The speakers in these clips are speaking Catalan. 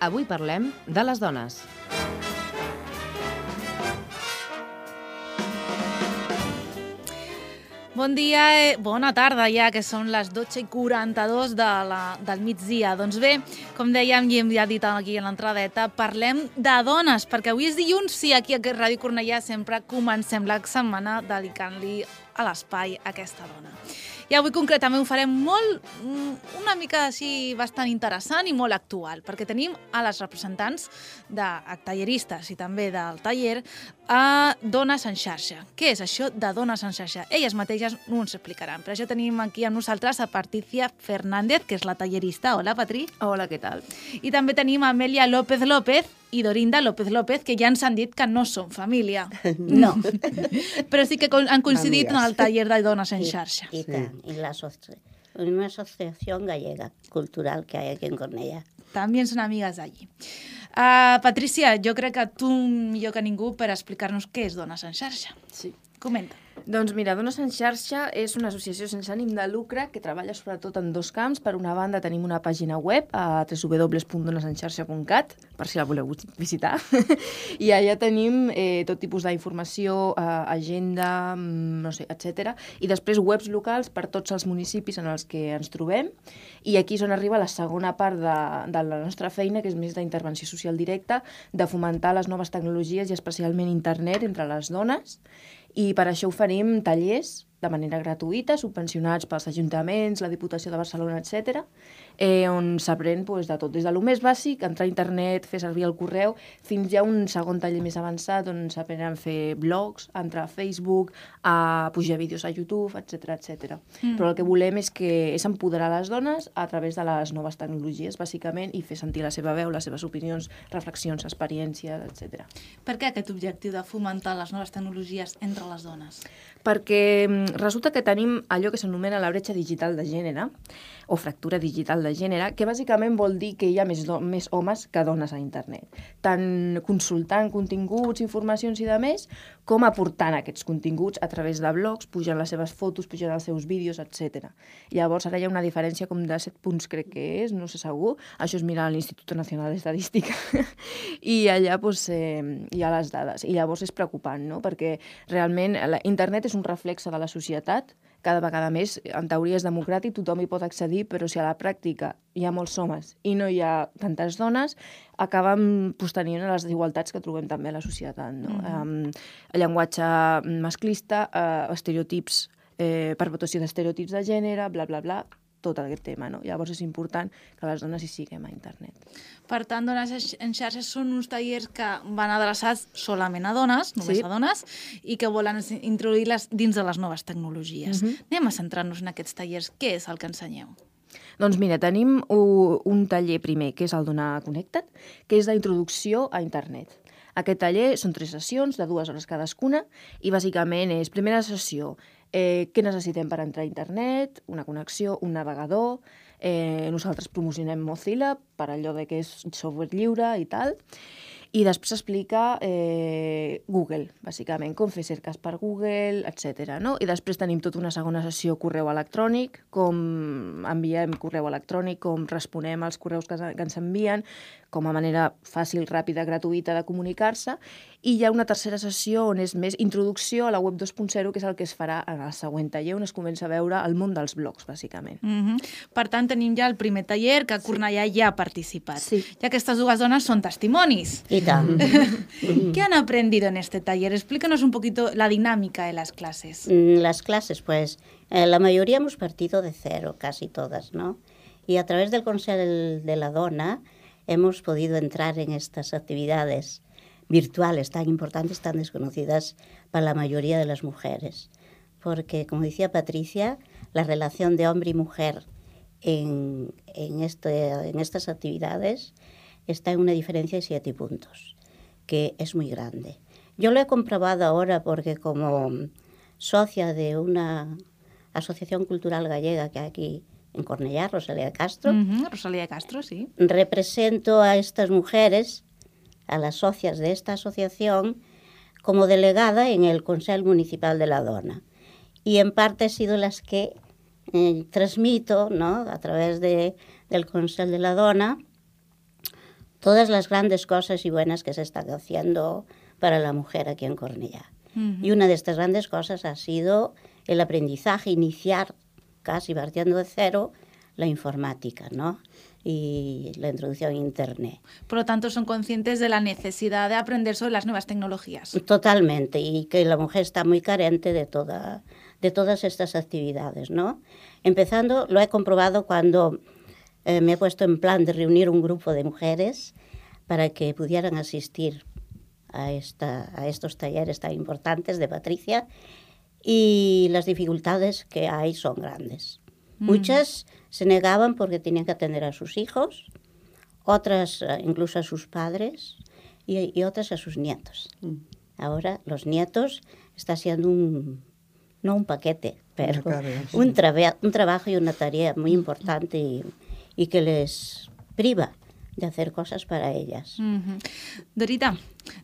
Avui parlem de les dones. Bon dia, eh, bona tarda ja, que són les 12 i 42 de la, del migdia. Doncs bé, com dèiem i hem ja dit aquí a l'entradeta, parlem de dones, perquè avui és dilluns, sí, aquí a Ràdio Cornellà sempre comencem la setmana dedicant-li a l'espai aquesta dona. I avui concretament ho farem molt, mm, una mica així bastant interessant i molt actual, perquè tenim a les representants de talleristes i també del taller a Dones en xarxa. Què és això de Dones en xarxa? Elles mateixes no ens explicaran. Per això tenim aquí amb nosaltres a Patricia Fernández, que és la tallerista. Hola, Patri. Hola, què tal? I també tenim a Amelia López López i Dorinda López López, que ja ens han dit que no són família. No. Però sí que han coincidit en el taller de Dones en xarxa. Y, tal, y la asoci- una asociación gallega cultural que hay aquí en Cornellà. També són amigues d'allí. Uh, Patricia, jo crec que tu millor que ningú per explicar-nos què és Dones en xarxa. Sí. Comenta. Doncs mira, Dones en xarxa és una associació sense ànim de lucre que treballa sobretot en dos camps. Per una banda tenim una pàgina web a www.donesenxarxa.cat per si la voleu visitar. I allà tenim eh, tot tipus d'informació, eh, agenda, mm, no sé, etc. I després webs locals per tots els municipis en els que ens trobem. I aquí és on arriba la segona part de, de la nostra feina, que és més d'intervenció social directa, de fomentar les noves tecnologies i especialment internet entre les dones i per això oferim tallers de manera gratuïta, subvencionats pels ajuntaments, la Diputació de Barcelona, etc, eh, on s'aprèn pues, de tot, des de lo més bàsic, entrar a internet, fer servir el correu, fins ja un segon taller més avançat on s'aprenen a fer blogs, a entrar a Facebook, a pujar vídeos a YouTube, etc etc. Mm. Però el que volem és que és empoderar les dones a través de les noves tecnologies, bàsicament, i fer sentir la seva veu, les seves opinions, reflexions, experiències, etc. Per què aquest objectiu de fomentar les noves tecnologies entre les dones? perquè mm, resulta que tenim allò que s'anomena la bretxa digital de gènere, o fractura digital de gènere, que bàsicament vol dir que hi ha més, més homes que dones a internet, tant consultant continguts, informacions i de més, com aportant aquests continguts a través de blogs, pujant les seves fotos, pujant els seus vídeos, etc. Llavors, ara hi ha una diferència com de 7 punts, crec que és, no sé segur, això és mirar l'Institut Nacional d'Estadística, i allà doncs, eh, hi ha les dades. I llavors és preocupant, no?, perquè realment la, internet és un reflexe de la societat, cada vegada més, en teoria és democràtic, tothom hi pot accedir, però si a la pràctica hi ha molts homes i no hi ha tantes dones, acaben pues, tenint les desigualtats que trobem també a la societat. No? Mm -hmm. um, el llenguatge masclista, uh, estereotips, eh, perpetuació d'estereotips de gènere, bla, bla, bla, tot aquest tema. No? Llavors és important que les dones hi siguem a internet. Per tant, Dones en xarxa són uns tallers que van adreçats solament a dones, només Sí. a dones, i que volen introduir-les dins de les noves tecnologies. Mhm. Anem a centrar-nos en aquests tallers. Què és el que ensenyeu? Doncs mira, tenim un taller primer, que és el Donar Connected, que és d'introducció a internet. Aquest taller són tres sessions de dues hores cadascuna i bàsicament és primera sessió, eh, què necessitem per entrar a internet, una connexió, un navegador, eh, nosaltres promocionem Mozilla per allò de que és software lliure i tal, i després explica eh, Google, bàsicament, com fer cerques per Google, etc. No? I després tenim tota una segona sessió correu electrònic, com enviem correu electrònic, com responem als correus que, que ens envien, com a manera fàcil, ràpida, gratuïta de comunicar-se, i hi ha una tercera sessió on és més introducció a la web 2.0, que és el que es farà en el següent taller, on es comença a veure el món dels blogs, bàsicament. Mm -hmm. Per tant, tenim ja el primer taller que Cornellà ja ha participat. Sí. I aquestes dues dones són testimonis. Y ¿Qué han aprendido en este taller? Explícanos un poquito la dinámica de las clases. Mm, Las clases, pues, eh, la mayoría hemos partido de cero, casi todas, ¿no? Y a través del Consejo de la Dona hemos podido entrar en estas actividades virtuales tan importantes, tan desconocidas para la mayoría de las mujeres. Porque, como decía Patricia, la relación de hombre y mujer en, en, este, en estas actividades está en una diferencia de siete puntos, que es muy grande. Yo lo he comprobado ahora porque como socia de una asociación cultural gallega que hay aquí en Cornellá, Rosalía de Castro, Ujú, Rosalía de Castro, sí. represento a estas mujeres, a las socias de esta asociación, como delegada en el Consejo Municipal de la Dona. Y en parte he sido las que eh, transmito, ¿no? a través de, del Consejo de la Dona, todas las grandes cosas y buenas que se están haciendo para la mujer aquí en Cornellá. Y una de estas grandes cosas ha sido el aprendizaje, iniciar casi partiendo de cero la informática, ¿no? Y la introducción a Internet. Por lo tanto, son conscientes de la necesidad de aprender sobre las nuevas tecnologías. Totalmente, y que la mujer está muy carente de, toda, de todas estas actividades, ¿no? Empezando, lo he comprobado cuando eh, me he puesto en plan de reunir un grupo de mujeres para que pudieran asistir a, esta, a estos talleres tan importantes de Patricia y las dificultades que hay son grandes. Mm. Muchas se negaban porque tenían que atender a sus hijos, otras eh, incluso a sus padres y, y otras a sus nietos. Mm. Ahora los nietos está siendo un, no un paquete, pero un, traba un trabajo y una tarea muy importante y, y que les priva de hacer cosas para ellas. Uh -huh. Dorita,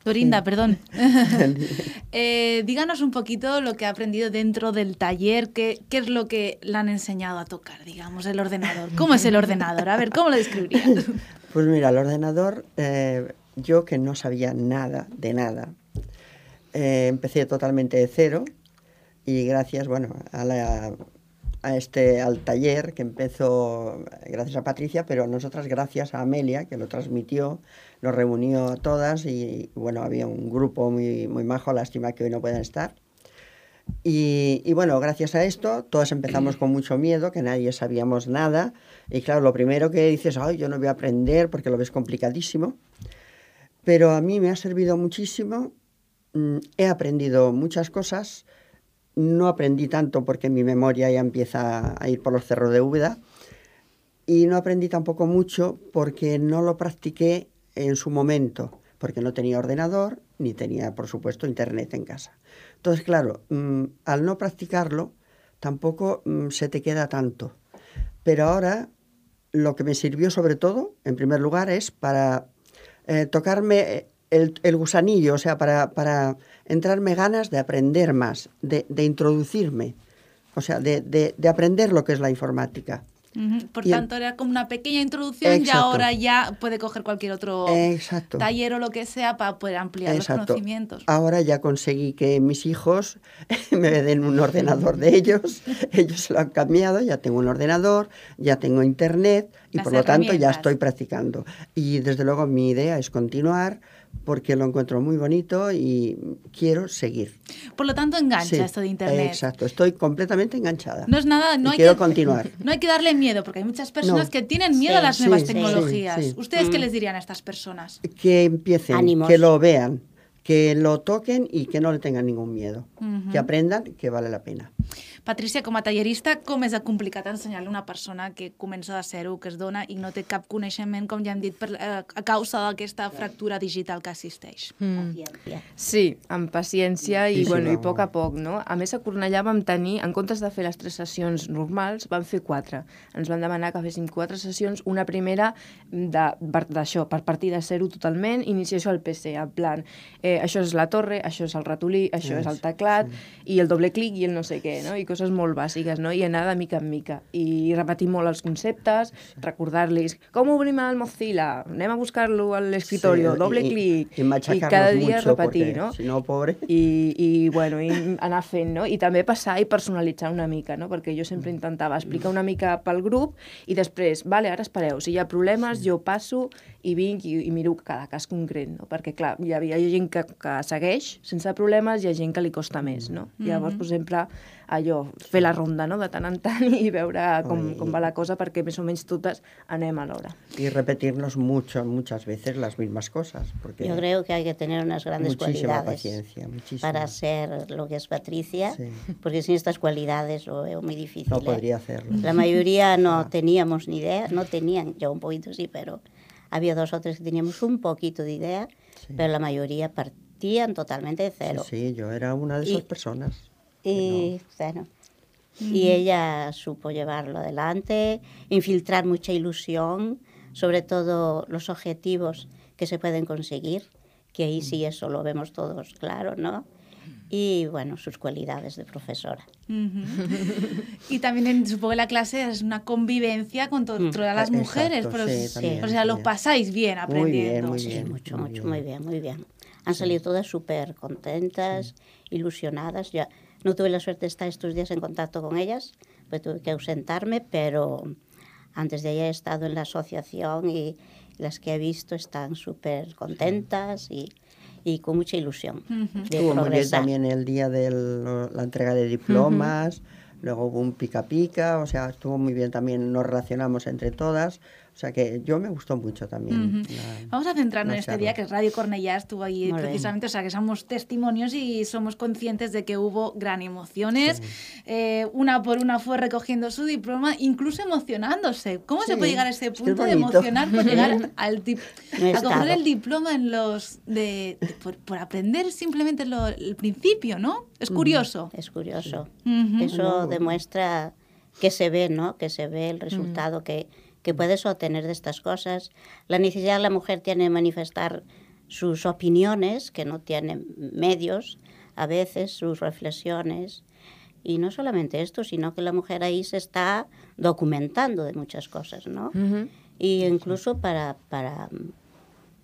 Dorinda, sí. perdón. eh, díganos un poquito lo que ha aprendido dentro del taller, qué, qué es lo que le han enseñado a tocar, digamos, el ordenador. ¿Cómo es el ordenador? A ver, ¿cómo lo describirías? Pues mira, el ordenador, eh, yo que no sabía nada de nada, eh, empecé totalmente de cero y gracias, bueno, a la a este, al taller que empezó gracias a Patricia, pero nosotras gracias a Amelia, que lo transmitió, nos reunió a todas y, bueno, había un grupo muy, muy majo, lástima que hoy no puedan estar. Y, y, bueno, gracias a esto, todas empezamos con mucho miedo, que nadie sabíamos nada. Y claro, lo primero que dices, ay, yo no voy a aprender porque lo ves complicadísimo. Pero a mí me ha servido muchísimo, mm, he aprendido muchas cosas, no aprendí tanto porque mi memoria ya empieza a ir por los cerros de Úbeda y no aprendí tampoco mucho porque no lo practiqué en su momento, porque no tenía ordenador ni tenía, por supuesto, internet en casa. Entonces, claro, mmm, al no practicarlo, tampoco mmm, se te queda tanto. Pero ahora lo que me sirvió sobre todo, en primer lugar, es para eh, tocarme el, el, gusanillo, o sea, para, para entrarme ganas de aprender más, de, de introducirme, o sea, de, de, de, aprender lo que es la informática. Uh -huh. Por y tanto, era como una pequeña introducción Exacto. y ahora ya puede coger cualquier otro Exacto. taller o lo que sea para poder ampliar Exacto. los conocimientos. Ahora ya conseguí que mis hijos me den un ordenador de ellos, ellos lo han cambiado, ya tengo un ordenador, ya tengo internet y Las por lo tanto ya estoy practicando. Y desde luego mi idea es continuar porque lo encuentro muy bonito y quiero seguir. Por lo tanto, engancha sí, esto de Internet. Exacto, estoy completamente enganchada. No es nada, no hay quiero que, continuar. No hay que darle miedo, porque hay muchas personas no. que tienen miedo sí, a las nuevas sí, tecnologías. ¿Ustedes mm. qué les dirían a estas personas? Que empiecen, Ánimos. que lo vean, que lo toquen y que no le tengan ningún miedo. Uh -huh. Que aprendan que vale la pena. Patricia, com a tallerista, com és de complicat ensenyar-li a una persona que comença de zero, que es dona i no té cap coneixement, com ja hem dit, per, eh, a causa d'aquesta fractura digital que assisteix? Mm. Sí, amb paciència i, sí, sí, bueno, no. i a poc a poc, no? A més, a Cornellà vam tenir, en comptes de fer les tres sessions normals, vam fer quatre. Ens van demanar que féssim quatre sessions, una primera d'això, per partir de zero totalment, iniciació al PC, en plan, eh, això és la torre, això és el ratolí, això és, és el teclat, sí. i el doble clic i el no sé què, no? I coses molt bàsiques, no? I anar de mica en mica. I repetir molt els conceptes, recordar-los com obrim el Mozilla, anem a buscar-lo a l'escriptori, sí, doble i, clic, i, i cada dia repetir, no? Si no, pobre... I, i, bueno, i anar fent, no? I també passar i personalitzar una mica, no? Perquè jo sempre intentava explicar una mica pel grup i després, vale, ara espereu, si hi ha problemes, jo passo i vinc i, i miro cada cas concret, no? Perquè, clar, hi havia gent que, que segueix sense problemes i hi ha gent que li costa més, no? Mm -hmm. Llavors, per exemple, allò, fer la ronda no? de tant en tant i veure com, com va la cosa perquè més o menys totes anem a l'hora. Y repetirnos mucho, muchas veces las mismas cosas. Porque Yo creo que hay que tener unas grandes muchísima cualidades paciencia, muchísima. para ser lo que es Patricia, sí. porque sin estas cualidades lo veo muy difícil. No ¿eh? podría hacerlo. La mayoría no teníamos ni idea, no tenían, yo un poquito sí, pero había dos o tres que teníamos un poquito de idea, sí. pero la mayoría partían totalmente de cero. Sí, sí yo era una de esas y, personas. Y, no. bueno, y ella supo llevarlo adelante, infiltrar mucha ilusión, sobre todo los objetivos que se pueden conseguir, que ahí sí eso lo vemos todos claro, ¿no? y, bueno, sus cualidades de profesora. Y también en, supongo que la clase es una convivencia con to- Mm. todas las Exacto, mujeres. pero, sí, también, o sea, lo pasáis bien Muy bien, aprendiendo. muy Sí, bien. mucho, muy mucho, bien. muy bien, muy bien. Han salido todas súper contentas, ilusionadas. Ya no tuve la suerte de estar estos días en contacto con ellas, pues tuve que ausentarme, pero antes de ella he estado en la asociación y las que he visto están súper contentas y, y con mucha ilusión de Estuvo muy bien también el día de la entrega de diplomas, luego hubo un pica pica, o sea, estuvo muy bien también, nos relacionamos entre todas, o sea que yo me gustó mucho también. La- Vamos a centrarnos en este charla. día, que es Radio Cornellá estuvo ahí Muy bien. precisamente, o sea, que somos testimonios y somos conscientes de que hubo gran emociones. Eh, una por una fue recogiendo su diploma, incluso emocionándose. ¿Cómo se puede llegar a ese es punto de emocionar por llegar al a coger el diploma en los de, de- por, por aprender simplemente lo- el principio, ¿no? Es curioso. Es curioso. Eso demuestra que se ve, ¿no? Que se ve el resultado que, que puedes obtener de estas cosas. La necesidad de la mujer tiene de manifestar sus opiniones, que no tienen medios, a veces sus reflexiones. Y no solamente esto, sino que la mujer ahí se está documentando de muchas cosas, ¿no? Y incluso para, para,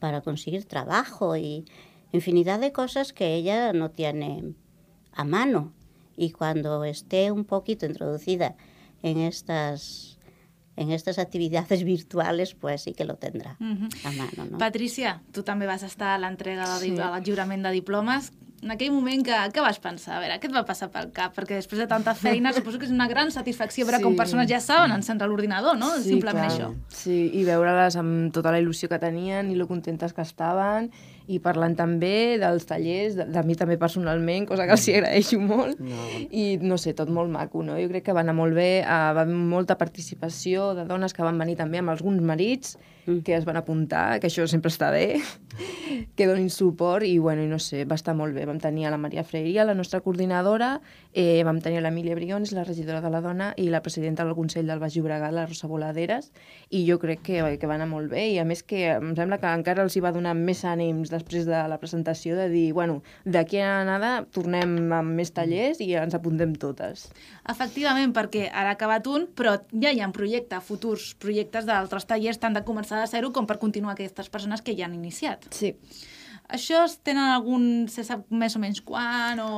para conseguir trabajo y infinidad de cosas que ella no tiene a mano. Y cuando esté un poquito introducida en estas, en estas actividades virtuales, pues sí que lo tendrá Ujú. a mano. ¿no? Patricia, tu també vas estar a l'entrega sí. al lliurament de diplomes. En aquell moment, que, què vas pensar? A veure, què et va passar pel cap? Perquè després de tanta feina, suposo que és una gran satisfacció veure Sí. com persones ja saben encendre l'ordinador, no? Simplement clar. això. Sí, i veure-les amb tota la il·lusió que tenien i lo contentes que estaven i parlant també dels tallers, de, de mi també personalment, cosa que els hi agraeixo molt. No. I no sé, tot molt maco, no? Jo crec que va anar molt bé, uh, va haver molta participació de dones que van venir també amb alguns marits que es van apuntar, que això sempre està bé, que donin suport i, bueno, i no sé, va estar molt bé. Vam tenir a la Maria Freiria, la nostra coordinadora, eh, vam tenir l'Emília Briones, la regidora de la dona, i la presidenta del Consell del Baix Llobregat, la Rosa Voladeres, i jo crec que, que va anar molt bé, i a més que em sembla que encara els hi va donar més ànims després de la presentació de dir, bueno, d'aquí a nada tornem amb més tallers i ens apuntem totes. Efectivament, perquè ara ha acabat un, però ja hi ha projectes, futurs projectes d'altres tallers, tant de començar de zero com per continuar aquestes persones que ja han iniciat. Sí. Això es tenen algun... se sap més o menys quan o...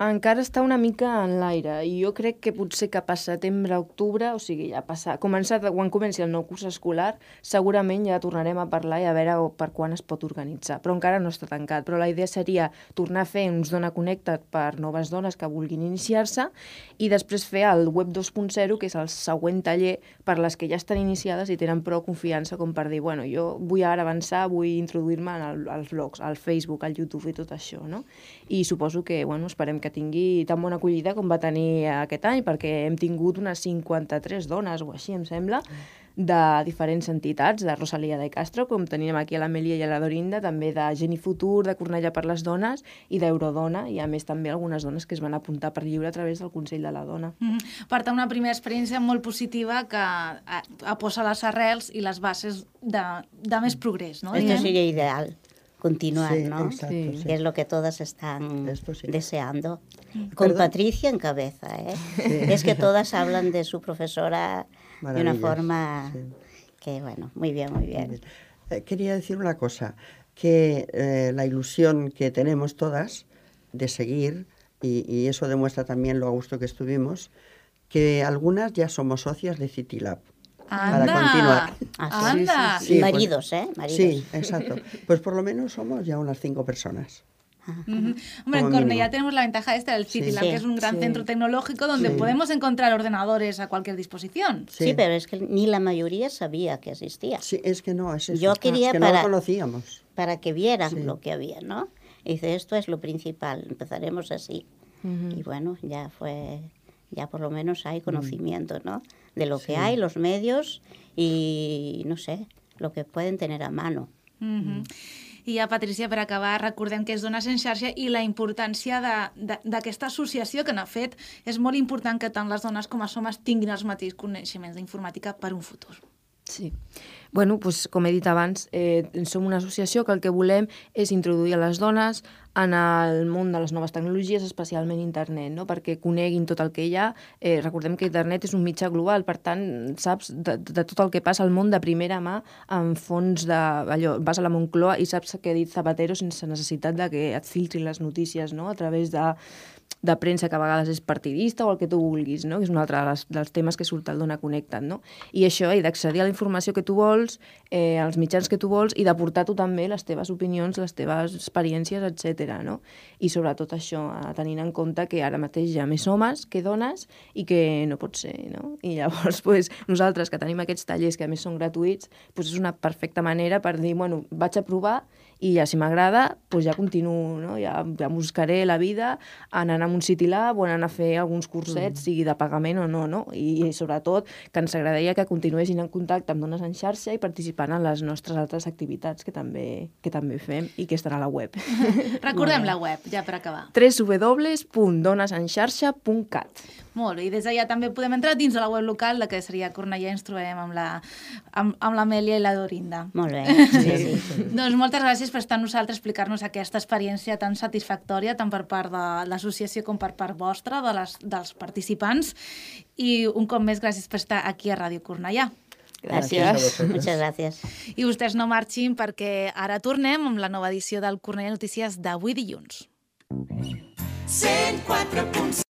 Encara està una mica en l'aire i jo crec que potser cap a setembre, octubre, o sigui, ja passar, començat, quan comenci el nou curs escolar, segurament ja tornarem a parlar i a veure per quan es pot organitzar, però encara no està tancat. Però la idea seria tornar a fer uns Dona Connected per noves dones que vulguin iniciar-se i després fer el Web 2.0, que és el següent taller per les que ja estan iniciades i tenen prou confiança com per dir, bueno, jo vull ara avançar, vull introduir-me als blogs, al Facebook, al YouTube i tot això, no? I suposo que, bueno, esperem que tingui tan bona acollida com va tenir aquest any, perquè hem tingut unes 53 dones o així, em sembla, de diferents entitats, de Rosalia de Castro, com tenim aquí a l'Amelia i a la Dorinda, també de Geni Futur, de Cornellà per les Dones i d'Eurodona, i a més també algunes dones que es van apuntar per lliure a través del Consell de la Dona. Mhm. Per tant, una primera experiència molt positiva que a, a posa les arrels i les bases de, de més progrés, no? Esto sería ideal, continuar, Sí, ¿no? exacto, Sí. sí. Que es lo que todas están Esto sí. deseando. Con Perdón. Patricia en cabeza, ¿eh? Es que todas hablan de su profesora de una forma sí. que, bueno, muy bien, muy bien. Bien. Eh, quería decir una cosa, que eh, la ilusión que tenemos todas de seguir, y, y eso demuestra también lo a gusto que estuvimos, que algunas ya somos socias de Citilab. Para Anda! continuar. Ah, sí, Anda! Sí, pues- maridos, ¿eh? Maridos. Sí, exacto. Pues por lo menos somos ya unas cinco personas. Ujú. Hombre, en Como Cornellá mínimo. tenemos la ventaja esta del City Sí. Lab, Sí. que es un gran Sí. centro tecnológico donde Sí. podemos encontrar ordenadores a cualquier disposición. Sí. pero es que ni la mayoría sabía que existía. Sí, es que no, es eso. Yo es quería que no para- lo conocíamos. Para que vieran Sí. lo que había, ¿no? Y dice, esto es lo principal, empezaremos así. Y bueno, ya fue, ya por lo menos hay conocimiento, ¿no? De lo que hay, los medios y, no sé, lo que pueden tener a mano. Mhm. I ja, Patricia, per acabar, recordem que és Dones en xarxa i la importància d'aquesta associació que n'ha fet. És molt important que tant les dones com els homes tinguin els mateixos coneixements d'informàtica per un futur. Sí. Bueno, doncs, com he dit abans, eh, som una associació que el que volem és introduir a les dones en el món de les noves tecnologies, especialment internet, no? perquè coneguin tot el que hi ha. Eh, recordem que internet és un mitjà global, per tant, saps de, de tot el que passa al món de primera mà en fons de... Allò, vas a la Moncloa i saps què ha dit Zapatero sense necessitat de que et filtrin les notícies no? a través de de premsa que a vegades és partidista o el que tu vulguis, no? que és un altre dels, dels temes que surt al Dona Connectat. No? I això, i d'accedir a la informació que tu vols, eh, als mitjans que tu vols, i d'aportar tu també les teves opinions, les teves experiències, etc. No? I sobretot això, eh, tenint en compte que ara mateix hi ha més homes que dones i que no pot ser. No? I llavors, pues, nosaltres que tenim aquests tallers que a més són gratuïts, pues és una perfecta manera per dir, bueno, vaig a provar i ja si m'agrada, doncs ja continuo, no? ja, ja buscaré la vida anant a un City Lab o anant a fer alguns cursets, mm. sigui de pagament o no, no? I, i sobretot que ens agradaria que continuessin en contacte amb Dones en xarxa i participant en les nostres altres activitats que també, que també fem i que estarà a la web. Recordem la web, ja per acabar. www.donesenxarxa.cat Molt bé, i des d'allà també podem entrar dins de la web local, la que seria Cornellà, ens trobem amb la, amb, amb l'Amèlia i la Dorinda. Molt bé, sí, sí. sí. doncs moltes gràcies per estar amb nosaltres, explicar-nos aquesta experiència tan satisfactòria, tant per part de l'associació com per part vostra, de les, dels participants, i un cop més gràcies per estar aquí a Ràdio Cornellà. Gràcies. Muchas gràcies. I vostès no marxin perquè ara tornem amb la nova edició del Cornellà Notícies d'avui dilluns. 104